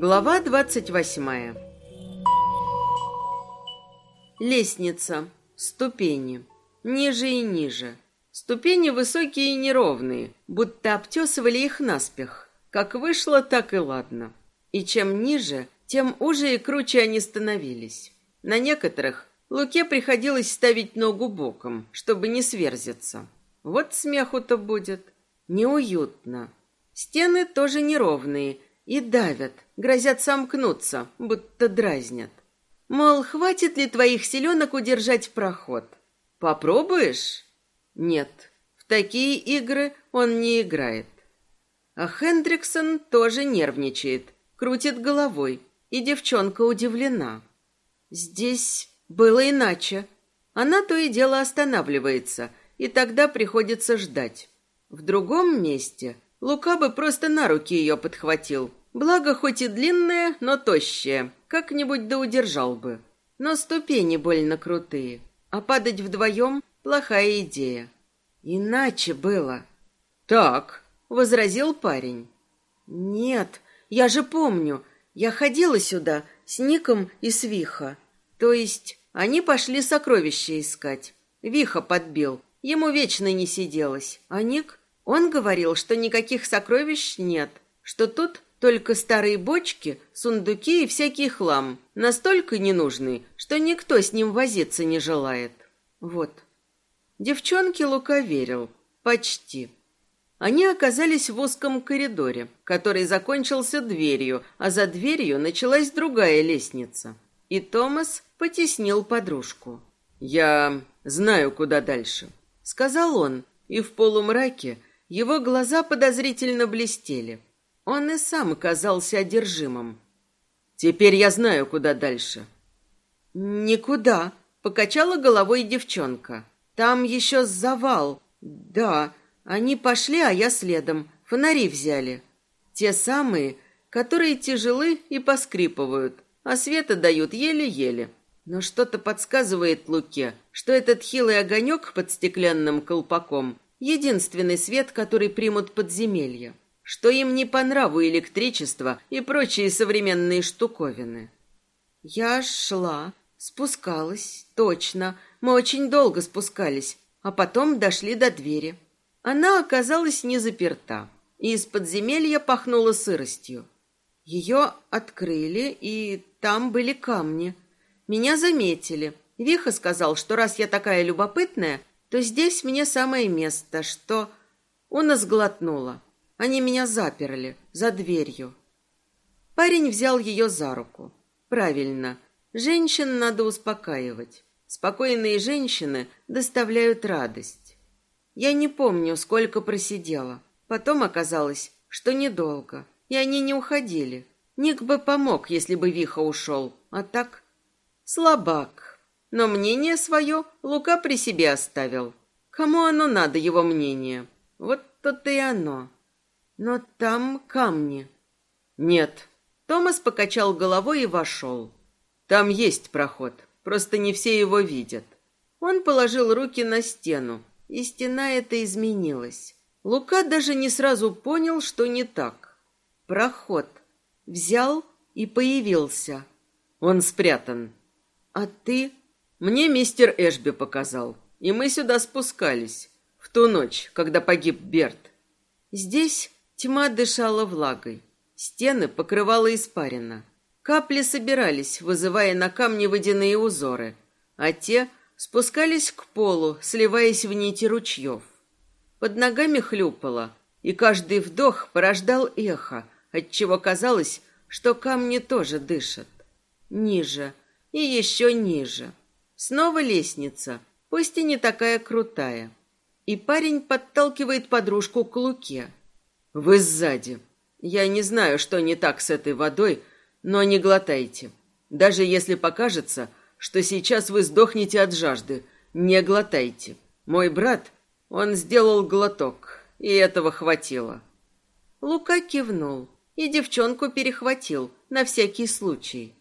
Глава двадцать восьмая. Лестница. Ступени. Ниже и ниже. Ступени высокие и неровные, будто обтесывали их наспех. Как вышло, так и ладно. И чем ниже, тем уже и круче они становились. На некоторых Луке приходилось ставить ногу боком, чтобы не сверзиться. Вот смеху-то будет. Неуютно. Стены тоже неровные и давят, грозят сомкнуться, будто дразнят. Мол, хватит ли твоих силенок удержать проход? Попробуешь? Нет, в такие игры он не играет. А Хендриксон тоже нервничает, крутит головой, и девчонка удивлена. Здесь было иначе. Она то и дело останавливается, и тогда приходится ждать. В другом месте Лука бы просто на руки ее подхватил. Благо, хоть и длинная, но тощая. Как-нибудь да удержал бы. Но ступени больно крутые. А падать вдвоем – плохая идея. Иначе было. «Так», – возразил парень. «Нет, я же помню. Я ходила сюда с Ником и с Виха. То есть они пошли сокровища искать. Виха подбил. Ему вечно не сиделось. А Ник, он говорил, что никаких сокровищ нет, что тут только старые бочки, сундуки и всякий хлам, настолько ненужный, что никто с ним возиться не желает. Вот. Девчонке Лука верил. Почти. Они оказались в узком коридоре, который закончился дверью, а за дверью началась другая лестница. И Томас потеснил подружку. «Я знаю, куда дальше», — сказал он, и в полумраке его глаза подозрительно блестели. Он и сам казался одержимым. «Теперь я знаю, куда дальше». «Никуда», — покачала головой девчонка. «Там еще завал. Да, они пошли, а я следом. Фонари взяли. Те самые, которые тяжелы и поскрипывают, а света дают еле-еле. Но что-то подсказывает Луке, что этот хилый огонек под стеклянным колпаком — единственный свет, который примут подземелья, что им не по нраву электричество и прочие современные штуковины. Я шла, спускалась, точно, мы очень долго спускались, а потом дошли до двери. Она оказалась не заперта, и из подземелья пахнуло сыростью. Ее открыли, и там были камни — меня заметили. Виха сказал, что раз я такая любопытная, то здесь мне самое место, что... Он сглотнула. Они меня заперли за дверью. Парень взял ее за руку. Правильно. Женщин надо успокаивать. Спокойные женщины доставляют радость. Я не помню, сколько просидела. Потом оказалось, что недолго. И они не уходили. Ник бы помог, если бы Виха ушел. А так Слабак. Но мнение свое Лука при себе оставил. Кому оно надо, его мнение? Вот то-то и оно. Но там камни. Нет. Томас покачал головой и вошел. Там есть проход, просто не все его видят. Он положил руки на стену, и стена эта изменилась. Лука даже не сразу понял, что не так. Проход. Взял и появился. Он спрятан. «А ты?» «Мне мистер Эшби показал, и мы сюда спускались, в ту ночь, когда погиб Берт». Здесь тьма дышала влагой, стены покрывала испарина. Капли собирались, вызывая на камне водяные узоры, а те спускались к полу, сливаясь в нити ручьев. Под ногами хлюпало, и каждый вдох порождал эхо, отчего казалось, что камни тоже дышат. Ниже — и еще ниже. Снова лестница, пусть и не такая крутая. И парень подталкивает подружку к Луке. «Вы сзади. Я не знаю, что не так с этой водой, но не глотайте. Даже если покажется, что сейчас вы сдохнете от жажды, не глотайте. Мой брат, он сделал глоток, и этого хватило». Лука кивнул и девчонку перехватил на всякий случай.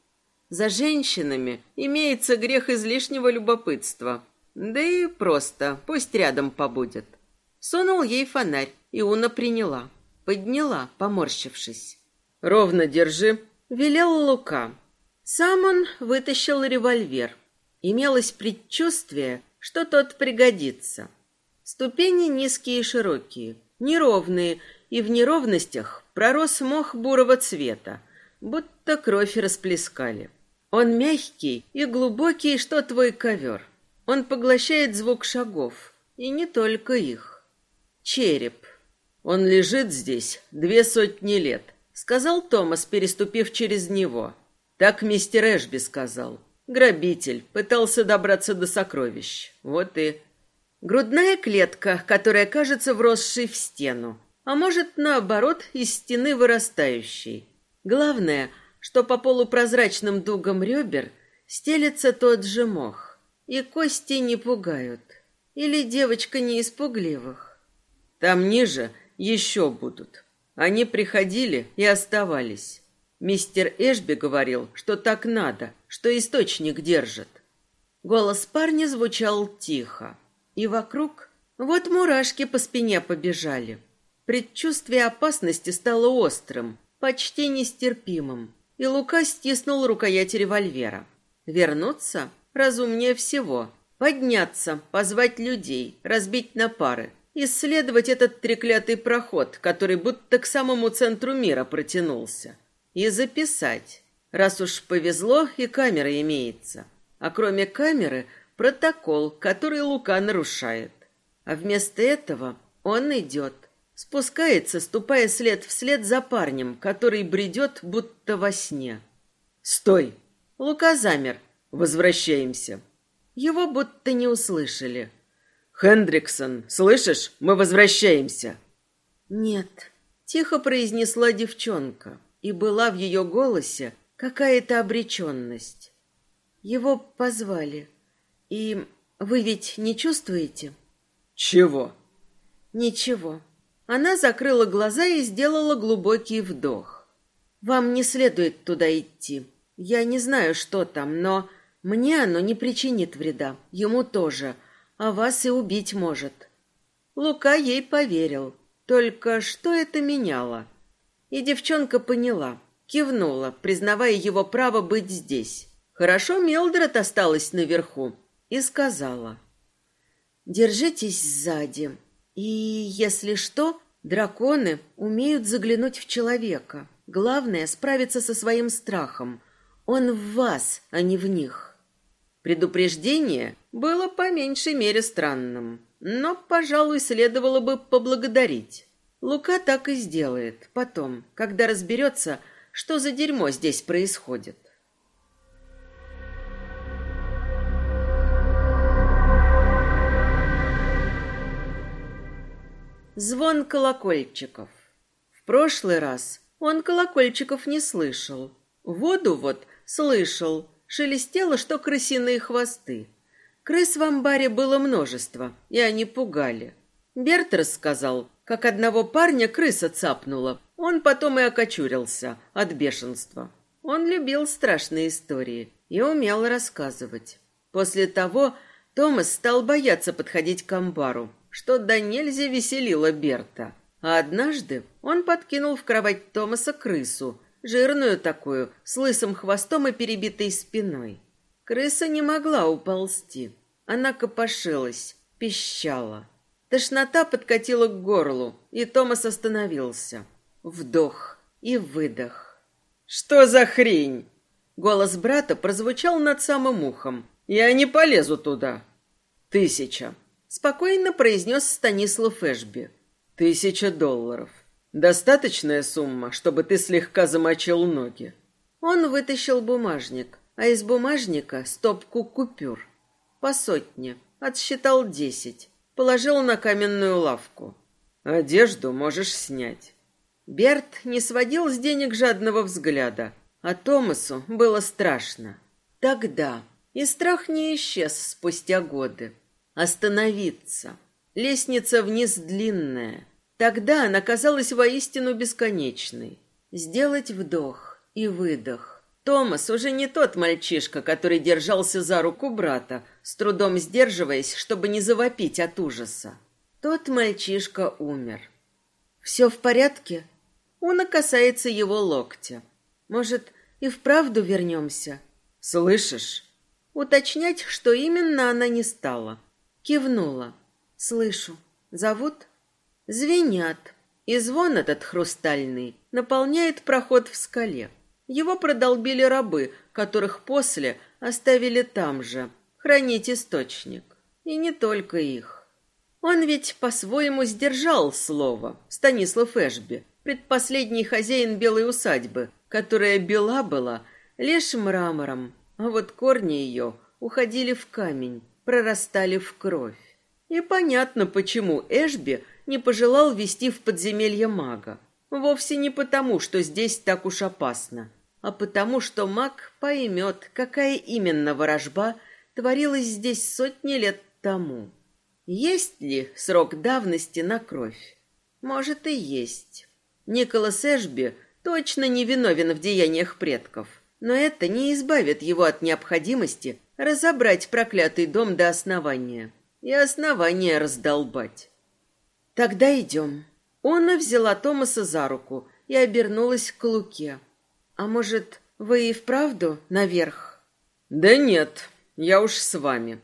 За женщинами имеется грех излишнего любопытства. Да и просто, пусть рядом побудет. Сунул ей фонарь, и Уна приняла. Подняла, поморщившись. «Ровно держи велел Лука. Сам он вытащил револьвер. Имелось предчувствие, что тот пригодится. Ступени низкие и широкие, неровные, и в неровностях пророс мох бурого цвета, будто кровь расплескали. Он мягкий и глубокий, что твой ковер. Он поглощает звук шагов, и не только их. Череп. Он лежит здесь две сотни лет, сказал Томас, переступив через него. Так мистер Эшби сказал. Грабитель пытался добраться до сокровищ. Вот и грудная клетка, которая кажется вросшей в стену, а может, наоборот, из стены вырастающей. Главное, что по полупрозрачным дугам ребер стелется тот же мох, и кости не пугают. Или девочка не испугливых. Там ниже еще будут. Они приходили и оставались. Мистер Эшби говорил, что так надо, что источник держит. Голос парня звучал тихо, и вокруг вот мурашки по спине побежали. Предчувствие опасности стало острым, почти нестерпимым, и Лука стиснул рукоять револьвера. Вернуться разумнее всего. Подняться, позвать людей, разбить на пары, исследовать этот треклятый проход, который будто к самому центру мира протянулся и записать, раз уж повезло и камера имеется. А кроме камеры, протокол, который Лука нарушает. А вместо этого он идет, спускается, ступая след вслед за парнем, который бредет, будто во сне. «Стой!» Лука замер. «Возвращаемся». Его будто не услышали. «Хендриксон, слышишь? Мы возвращаемся». «Нет», — тихо произнесла девчонка и была в ее голосе какая-то обреченность. Его позвали. И вы ведь не чувствуете? Чего? Ничего. Она закрыла глаза и сделала глубокий вдох. Вам не следует туда идти. Я не знаю, что там, но мне оно не причинит вреда. Ему тоже. А вас и убить может. Лука ей поверил. Только что это меняло? И девчонка поняла, кивнула, признавая его право быть здесь. Хорошо Милдред осталась наверху и сказала. «Держитесь сзади. И, если что, драконы умеют заглянуть в человека. Главное — справиться со своим страхом. Он в вас, а не в них». Предупреждение было по меньшей мере странным, но, пожалуй, следовало бы поблагодарить. Лука так и сделает потом, когда разберется, что за дерьмо здесь происходит. Звон колокольчиков. В прошлый раз он колокольчиков не слышал. Воду вот слышал. Шелестело, что крысиные хвосты. Крыс в амбаре было множество, и они пугали. Берт рассказал, как одного парня крыса цапнула. Он потом и окочурился от бешенства. Он любил страшные истории и умел рассказывать. После того Томас стал бояться подходить к амбару, что до нельзя веселило Берта. А однажды он подкинул в кровать Томаса крысу, жирную такую, с лысым хвостом и перебитой спиной. Крыса не могла уползти. Она копошилась, пищала. Тошнота подкатила к горлу, и Томас остановился. Вдох и выдох. «Что за хрень?» Голос брата прозвучал над самым ухом. «Я не полезу туда». «Тысяча», — спокойно произнес Станислав Эшби. «Тысяча долларов. Достаточная сумма, чтобы ты слегка замочил ноги». Он вытащил бумажник, а из бумажника стопку купюр. По сотне. Отсчитал десять. Положил на каменную лавку. Одежду можешь снять. Берт не сводил с денег жадного взгляда, а Томасу было страшно. Тогда и страх не исчез спустя годы. Остановиться. Лестница вниз длинная. Тогда она казалась воистину бесконечной. Сделать вдох и выдох. Томас уже не тот мальчишка, который держался за руку брата, с трудом сдерживаясь, чтобы не завопить от ужаса. Тот мальчишка умер. «Все в порядке?» Уна касается его локтя. Может, и вправду вернемся. Слышишь? Уточнять, что именно она не стала. Кивнула. Слышу. Зовут? Звенят. И звон этот хрустальный наполняет проход в скале. Его продолбили рабы, которых после оставили там же, хранить источник. И не только их. Он ведь по-своему сдержал слово, Станислав Эшби, предпоследний хозяин белой усадьбы, которая бела была лишь мрамором, а вот корни ее уходили в камень, прорастали в кровь. И понятно, почему Эшби не пожелал вести в подземелье мага. Вовсе не потому, что здесь так уж опасно, а потому, что маг поймет, какая именно ворожба творилась здесь сотни лет тому. Есть ли срок давности на кровь? Может и есть. Николас Эшби точно не виновен в деяниях предков, но это не избавит его от необходимости разобрать проклятый дом до основания и основание раздолбать. Тогда идем. Она взяла Томаса за руку и обернулась к Луке. А может, вы и вправду наверх? Да нет, я уж с вами.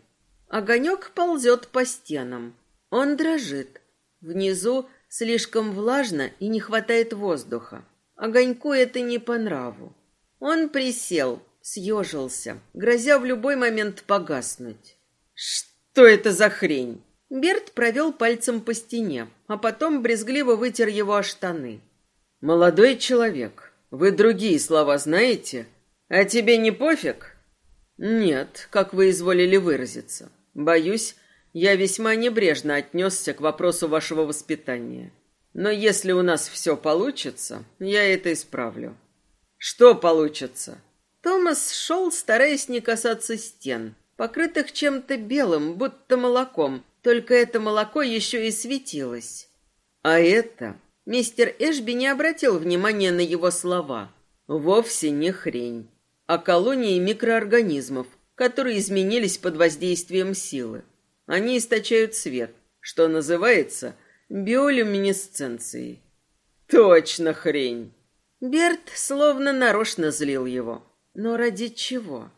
Огонек ползет по стенам. Он дрожит. Внизу слишком влажно и не хватает воздуха. Огоньку это не по нраву. Он присел, съежился, грозя в любой момент погаснуть. «Что это за хрень?» Берт провел пальцем по стене, а потом брезгливо вытер его о штаны. «Молодой человек, вы другие слова знаете? А тебе не пофиг?» «Нет, как вы изволили выразиться. Боюсь, я весьма небрежно отнесся к вопросу вашего воспитания. Но если у нас все получится, я это исправлю. Что получится? Томас шел, стараясь не касаться стен, покрытых чем-то белым, будто молоком, только это молоко еще и светилось. А это... Мистер Эшби не обратил внимания на его слова. Вовсе не хрень, а колонии микроорганизмов, которые изменились под воздействием силы. Они источают свет, что называется биолюминесценцией. Точно хрень. Берт словно нарочно злил его. Но ради чего?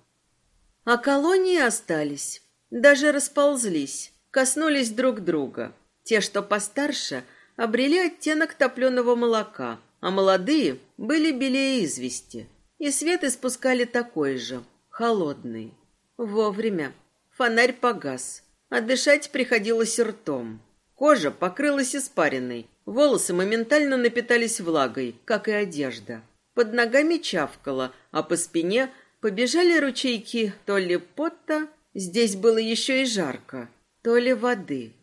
А колонии остались, даже расползлись, коснулись друг друга. Те, что постарше, обрели оттенок топленого молока, а молодые были белее извести. И свет испускали такой же, холодный. Вовремя. Фонарь погас, а дышать приходилось ртом. Кожа покрылась испариной, волосы моментально напитались влагой, как и одежда. Под ногами чавкало, а по спине побежали ручейки то ли пота, здесь было еще и жарко, то ли воды.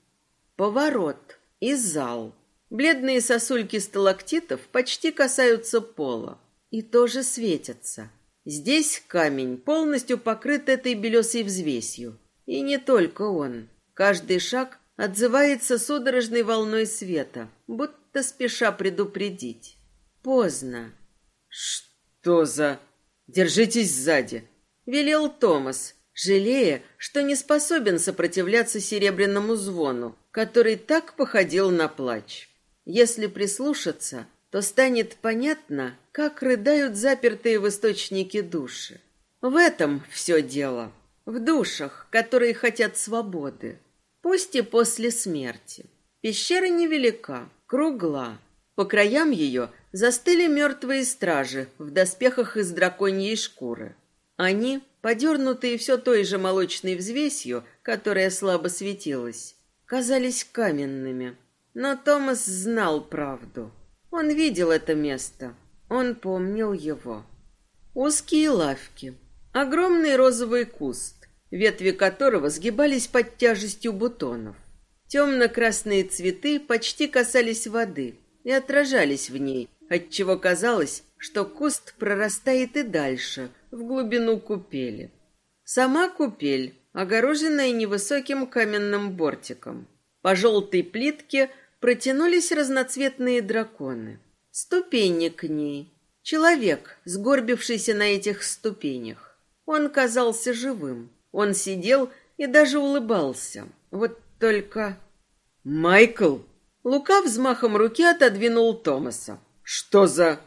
Поворот и зал. Бледные сосульки сталактитов почти касаются пола и тоже светятся. Здесь камень полностью покрыт этой белесой взвесью. И не только он. Каждый шаг отзывается судорожной волной света, будто спеша предупредить. Поздно. «Что за...» «Держитесь сзади», — велел Томас, жалея, что не способен сопротивляться серебряному звону, который так походил на плач. Если прислушаться, то станет понятно, как рыдают запертые в источнике души. В этом все дело. В душах, которые хотят свободы. Пусть и после смерти. Пещера невелика, кругла. По краям ее застыли мертвые стражи в доспехах из драконьей шкуры. Они, подернутые все той же молочной взвесью, которая слабо светилась, казались каменными. Но Томас знал правду. Он видел это место. Он помнил его. Узкие лавки. Огромный розовый куст, ветви которого сгибались под тяжестью бутонов. Темно-красные цветы почти касались воды и отражались в ней, отчего казалось, что куст прорастает и дальше, в глубину купели. Сама купель, огороженная невысоким каменным бортиком. По желтой плитке – протянулись разноцветные драконы. Ступени к ней. Человек, сгорбившийся на этих ступенях. Он казался живым. Он сидел и даже улыбался. Вот только... «Майкл!» Лука взмахом руки отодвинул Томаса. «Что за...»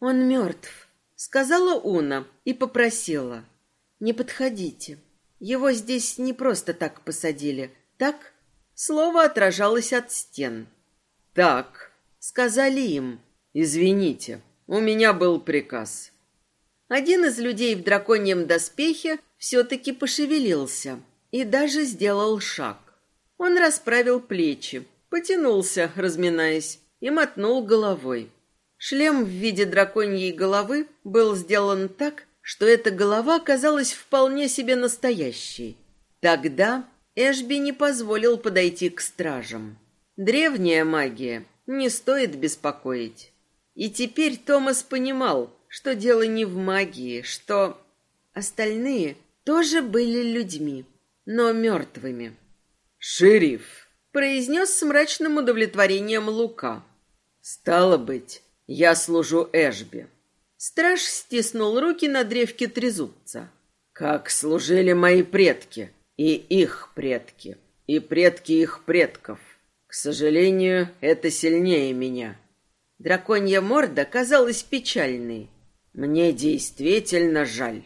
«Он мертв». сказала Уна и попросила. «Не подходите. Его здесь не просто так посадили. Так?» Слово отражалось от стен. «Так», — сказали им. «Извините, у меня был приказ». Один из людей в драконьем доспехе все-таки пошевелился и даже сделал шаг. Он расправил плечи, потянулся, разминаясь, и мотнул головой. Шлем в виде драконьей головы был сделан так, что эта голова казалась вполне себе настоящей. Тогда Эшби не позволил подойти к стражам. Древняя магия не стоит беспокоить. И теперь Томас понимал, что дело не в магии, что остальные тоже были людьми, но мертвыми. «Шериф!» — произнес с мрачным удовлетворением Лука. «Стало быть, я служу Эшби». Страж стиснул руки на древке трезубца. «Как служили мои предки, и их предки, и предки их предков. К сожалению, это сильнее меня». Драконья морда казалась печальной. «Мне действительно жаль».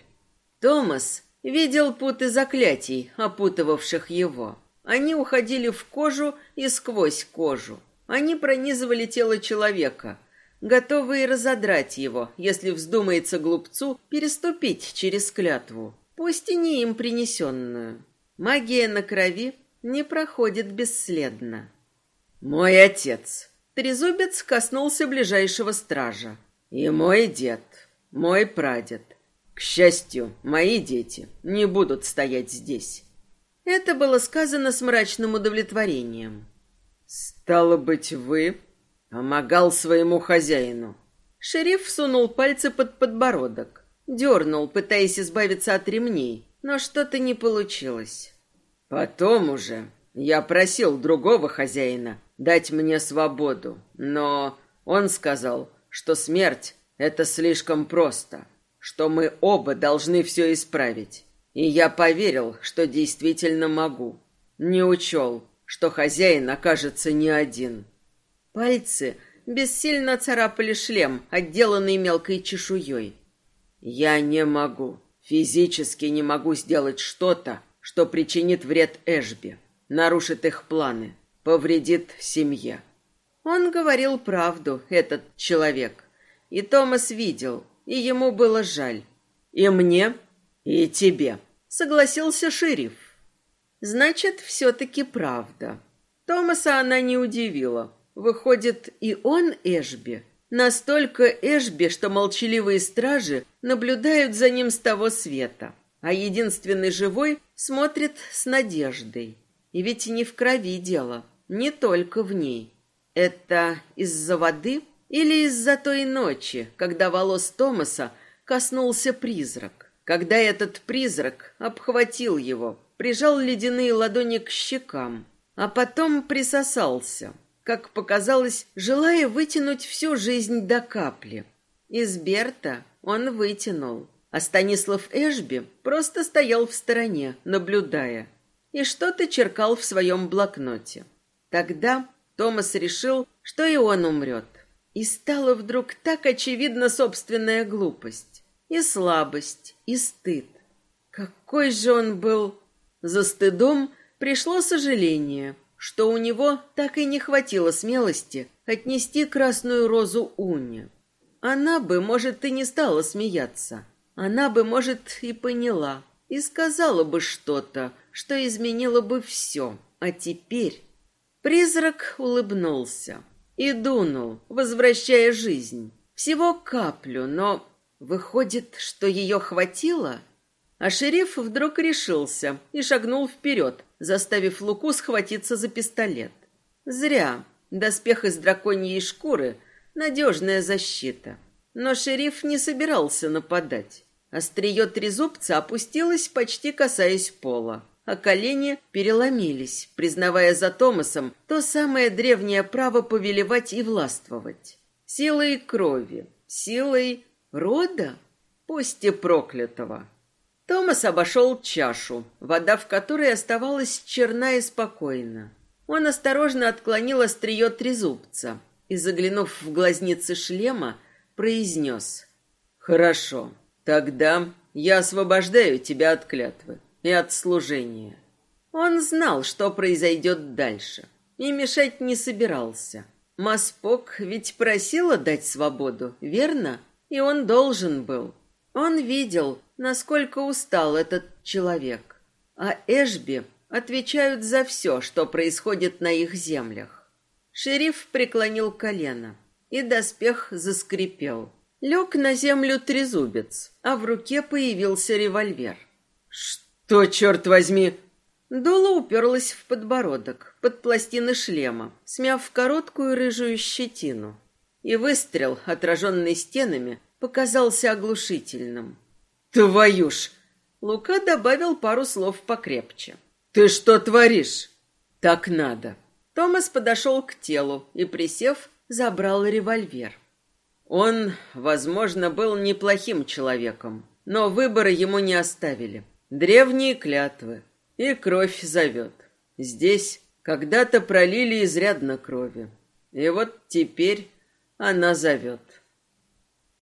Томас видел путы заклятий, опутывавших его. Они уходили в кожу и сквозь кожу. Они пронизывали тело человека, готовые разодрать его, если вздумается глупцу переступить через клятву, пусть и не им принесенную. Магия на крови не проходит бесследно. «Мой отец!» Трезубец коснулся ближайшего стража. «И мой дед, мой прадед. К счастью, мои дети не будут стоять здесь. Это было сказано с мрачным удовлетворением. «Стало быть, вы помогал своему хозяину». Шериф сунул пальцы под подбородок, дернул, пытаясь избавиться от ремней, но что-то не получилось. «Потом уже я просил другого хозяина дать мне свободу, но он сказал, что смерть — это слишком просто, что мы оба должны все исправить. И я поверил, что действительно могу. Не учел, что хозяин окажется не один. Пальцы бессильно царапали шлем, отделанный мелкой чешуей. Я не могу, физически не могу сделать что-то, что причинит вред Эшби, нарушит их планы, повредит семье. Он говорил правду, этот человек. И Томас видел, и ему было жаль. И мне, и тебе согласился шериф. Значит, все-таки правда. Томаса она не удивила. Выходит, и он Эшби. Настолько Эшби, что молчаливые стражи наблюдают за ним с того света, а единственный живой смотрит с надеждой. И ведь не в крови дело, не только в ней. Это из-за воды или из-за той ночи, когда волос Томаса коснулся призрак? когда этот призрак обхватил его, прижал ледяные ладони к щекам, а потом присосался, как показалось, желая вытянуть всю жизнь до капли. Из Берта он вытянул, а Станислав Эшби просто стоял в стороне, наблюдая, и что-то черкал в своем блокноте. Тогда Томас решил, что и он умрет. И стала вдруг так очевидна собственная глупость и слабость, и стыд. Какой же он был! За стыдом пришло сожаление, что у него так и не хватило смелости отнести красную розу Уне. Она бы, может, и не стала смеяться. Она бы, может, и поняла, и сказала бы что-то, что изменило бы все. А теперь призрак улыбнулся и дунул, возвращая жизнь. Всего каплю, но Выходит, что ее хватило? А шериф вдруг решился и шагнул вперед, заставив Луку схватиться за пистолет. Зря. Доспех из драконьей шкуры — надежная защита. Но шериф не собирался нападать. Острие трезубца опустилось, почти касаясь пола, а колени переломились, признавая за Томасом то самое древнее право повелевать и властвовать. Силой крови, силой Рода? Пусть и проклятого. Томас обошел чашу, вода в которой оставалась черна и спокойна. Он осторожно отклонил острие трезубца и, заглянув в глазницы шлема, произнес. Хорошо. Тогда я освобождаю тебя от клятвы и от служения. Он знал, что произойдет дальше, и мешать не собирался. Маспок ведь просила дать свободу, верно? И он должен был. Он видел, насколько устал этот человек. А Эшби отвечают за все, что происходит на их землях. Шериф преклонил колено, и доспех заскрипел. Лег на землю трезубец, а в руке появился револьвер. «Что, черт возьми?» Дуло уперлось в подбородок, под пластины шлема, смяв короткую рыжую щетину. И выстрел, отраженный стенами, показался оглушительным. «Твою ж!» Лука добавил пару слов покрепче. «Ты что творишь?» «Так надо». Томас подошел к телу и, присев, забрал револьвер. Он, возможно, был неплохим человеком, но выбора ему не оставили. Древние клятвы, и кровь зовет. Здесь когда-то пролили изрядно крови, и вот теперь она зовет.